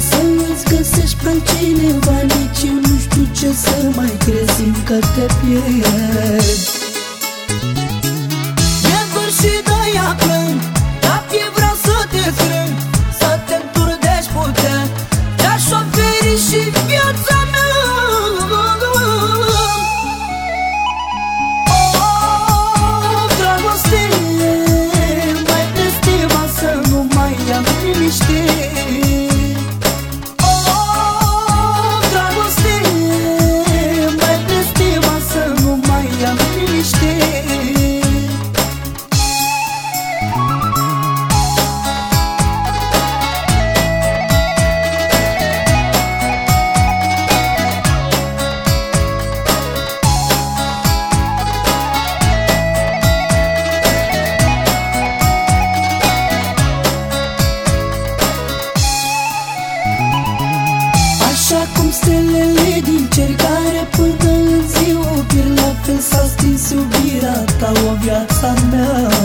să-ți găsești pe cineva, Nici eu nu știu ce să mai crezi încă te pierd. Neaguri și doia plâng Dar eu vreau să te strâng Să te înturdești putem. Te-aș oferi și viața mea Liniște. acum stelele din cer Care până în ziua pierd la fel s-a stins iubirea ta O viața mea.